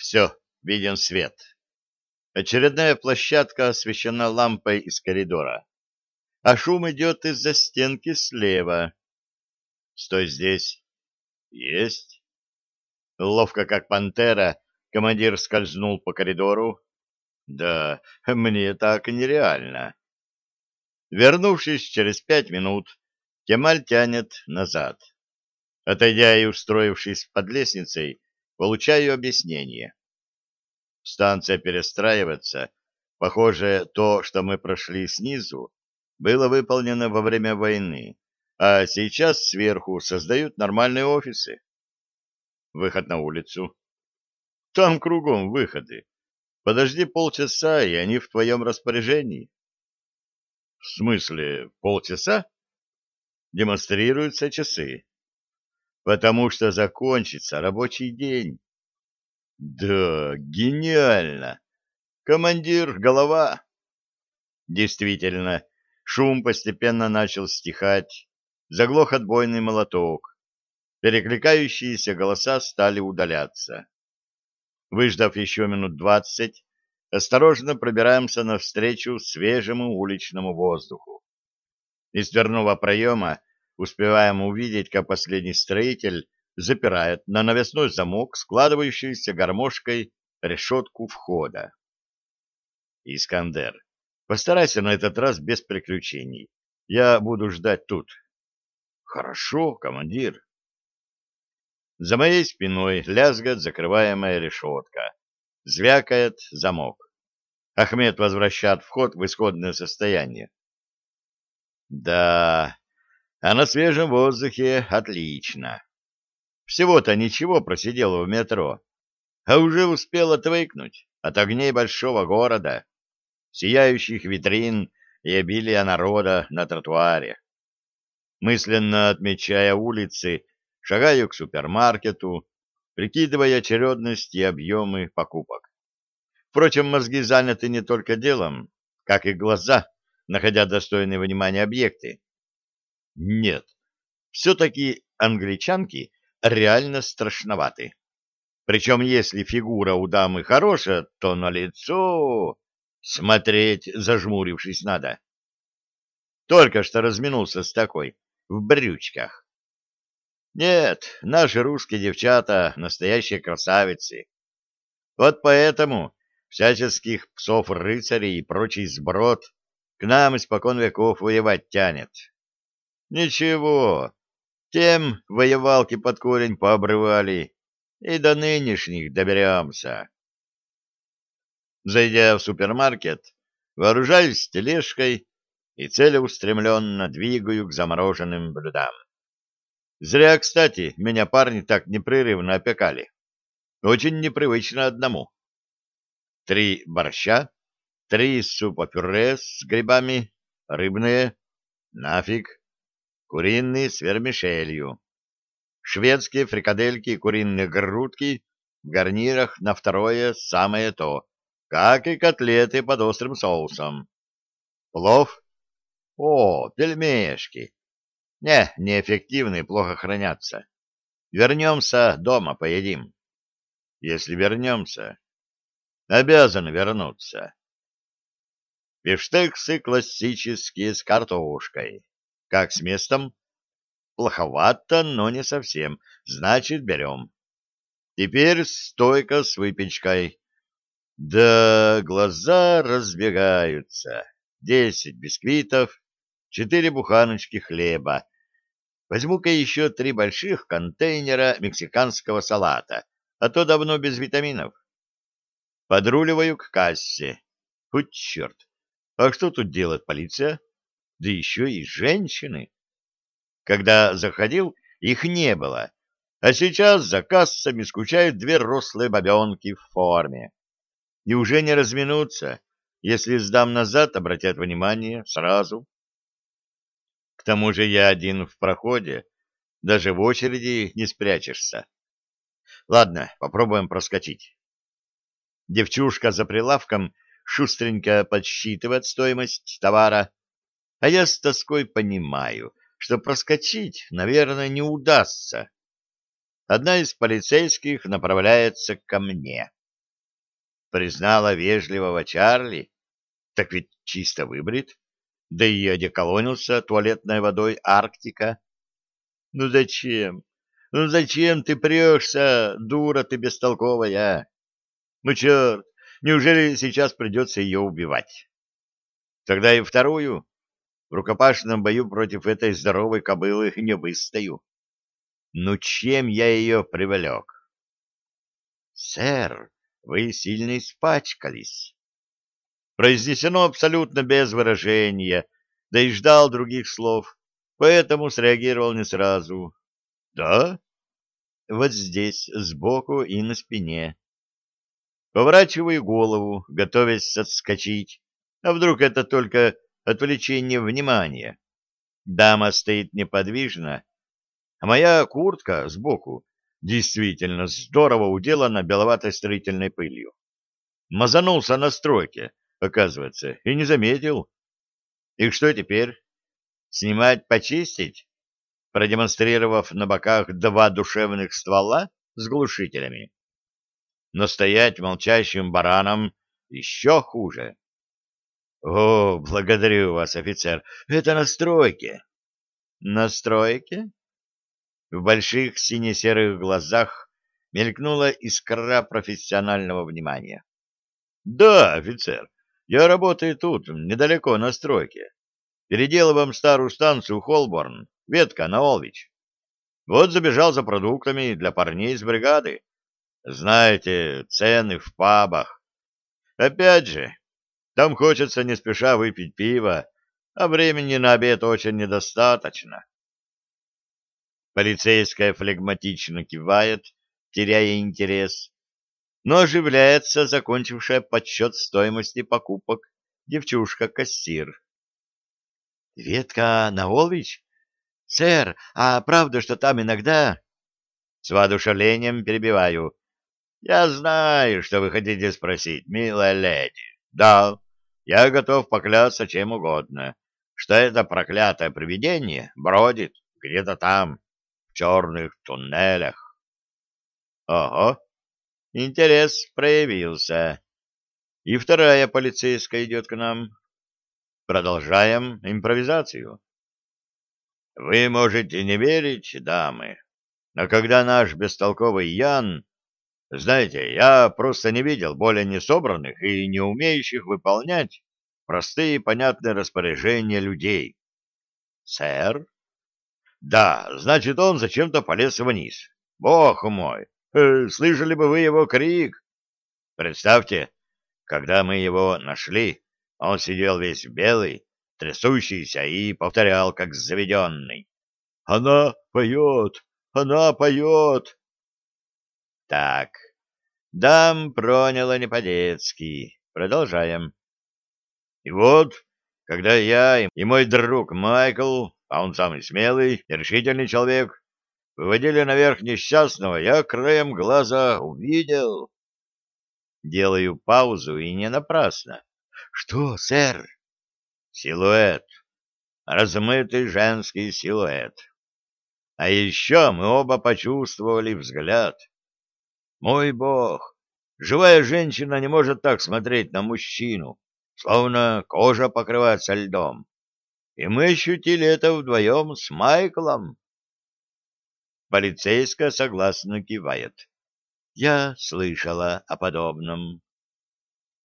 Все, виден свет. Очередная площадка освещена лампой из коридора. А шум идет из-за стенки слева. Стой здесь. Есть. Ловко, как пантера, командир скользнул по коридору. Да, мне так нереально. Вернувшись через пять минут, Кемаль тянет назад. Отойдя и устроившись под лестницей, получаю объяснение. Станция перестраивается. Похоже, то, что мы прошли снизу, было выполнено во время войны, а сейчас сверху создают нормальные офисы. Выход на улицу. Там кругом выходы. Подожди полчаса, и они в твоем распоряжении. В смысле, полчаса? Демонстрируются часы. Потому что закончится рабочий день. Да, гениально! Командир, голова! Действительно, шум постепенно начал стихать, заглох отбойный молоток. Перекликающиеся голоса стали удаляться. Выждав еще минут двадцать, осторожно пробираемся навстречу свежему уличному воздуху. Из дверного проема успеваем увидеть, как последний строитель запирает на навесной замок складывающуюся гармошкой решетку входа. Искандер, постарайся на этот раз без приключений. Я буду ждать тут. Хорошо, командир. За моей спиной лязгает закрываемая решетка. Звякает замок. Ахмед возвращает вход в исходное состояние. Да, а на свежем воздухе отлично. Всего-то ничего просидела в метро, а уже успел отвыкнуть от огней большого города, сияющих витрин и обилия народа на тротуаре. Мысленно отмечая улицы, шагаю к супермаркету, прикидывая очередность и объемы покупок. Впрочем, мозги заняты не только делом, как и глаза, находя достойные внимания объекты. Нет, все-таки англичанки реально страшноваты. Причем, если фигура у дамы хорошая, то на лицо смотреть, зажмурившись, надо. Только что разминулся с такой, в брючках. Нет, наши русские девчата — настоящие красавицы. Вот поэтому всяческих псов-рыцарей и прочий сброд к нам испокон веков воевать тянет. Ничего, тем воевалки под корень пообрывали, и до нынешних доберемся. Зайдя в супермаркет, вооружаюсь тележкой и целеустремленно двигаю к замороженным блюдам. Зря, кстати, меня парни так непрерывно опекали. Очень непривычно одному. Три борща, три супа-пюре с грибами, рыбные, нафиг, куриные с вермишелью, шведские фрикадельки и куриные грудки в гарнирах на второе самое то, как и котлеты под острым соусом. Плов? О, пельмешки. Не, неэффективные, плохо хранятся. Вернемся, дома поедим. Если вернемся. Обязаны вернуться. Бифштексы классические с картошкой. Как с местом? Плоховато, но не совсем. Значит, берем. Теперь стойка с выпечкой. Да, глаза разбегаются. Десять бисквитов, четыре буханочки хлеба. Возьму-ка еще три больших контейнера мексиканского салата, а то давно без витаминов. Подруливаю к кассе. Хоть черт! А что тут делает полиция? Да еще и женщины. Когда заходил, их не было, а сейчас за кассами скучают две рослые бабенки в форме. И уже не разминутся, если сдам назад, обратят внимание сразу. К тому же я один в проходе, даже в очереди не спрячешься. Ладно, попробуем проскочить. Девчушка за прилавком шустренько подсчитывает стоимость товара, а я с тоской понимаю, что проскочить, наверное, не удастся. Одна из полицейских направляется ко мне. признала вежливого Чарли, так ведь чисто выбрит, да и одеколонился туалетной водой Арктика. Ну зачем? Ну зачем ты прешься, дура ты бестолковая? Ну черт, неужели сейчас придется ее убивать? Тогда и вторую в рукопашном бою против этой здоровой кобылы не выстою. Ну чем я ее привлек? Сэр, вы сильно испачкались. Произнесено абсолютно без выражения, да и ждал других слов, поэтому среагировал не сразу. Да? Вот здесь, сбоку и на спине. Поворачиваю голову, готовясь отскочить. А вдруг это только отвлечение внимания? Дама стоит неподвижно, а моя куртка сбоку действительно здорово уделана беловатой строительной пылью. Мазанулся на стройке, оказывается, и не заметил. И что теперь? Снимать, почистить? Продемонстрировав на боках два душевных ствола с глушителями? Но стоять молчащим бараном еще хуже. О, благодарю вас, офицер. Это на стройке. На стройке? В больших сине-серых глазах мелькнула искра профессионального внимания. — Да, офицер, я работаю тут, недалеко на стройке. Переделываем старую станцию Холборн, ветка на Олвич. Вот забежал за продуктами для парней из бригады. Знаете, цены в пабах. Опять же, там хочется не спеша выпить пиво, а времени на обед очень недостаточно. Полицейская флегматично кивает, теряя интерес, но оживляется закончившая подсчет стоимости покупок девчушка-кассир. — Ветка Наолвич? Сэр, а правда, что там иногда... С воодушевлением перебиваю. Я знаю, что вы хотите спросить, милая леди. Да, я готов поклясться чем угодно, что это проклятое привидение бродит где-то там, в черных туннелях. Ого, интерес проявился. И вторая полицейская идет к нам. Продолжаем импровизацию. Вы можете не верить, дамы, но когда наш бестолковый Ян... Знаете, я просто не видел более несобранных и не умеющих выполнять простые понятные распоряжения людей. Сэр, да, значит, он зачем-то полез вниз. Бог мой! Э, слышали бы вы его крик? Представьте, когда мы его нашли, он сидел весь белый, трясущийся и повторял, как заведенный. «Она поет! Она поет!» Так, дам проняло не по-детски. Продолжаем. И вот, когда я и мой друг Майкл а он самый смелый и решительный человек, выводили наверх несчастного, я краем глаза увидел. Делаю паузу, и не напрасно. Что, сэр? Силуэт. Размытый женский силуэт. А еще мы оба почувствовали взгляд. Мой бог, живая женщина не может так смотреть на мужчину, словно кожа покрывается льдом и мы ощутили это вдвоем с Майклом. Полицейская согласно кивает. Я слышала о подобном.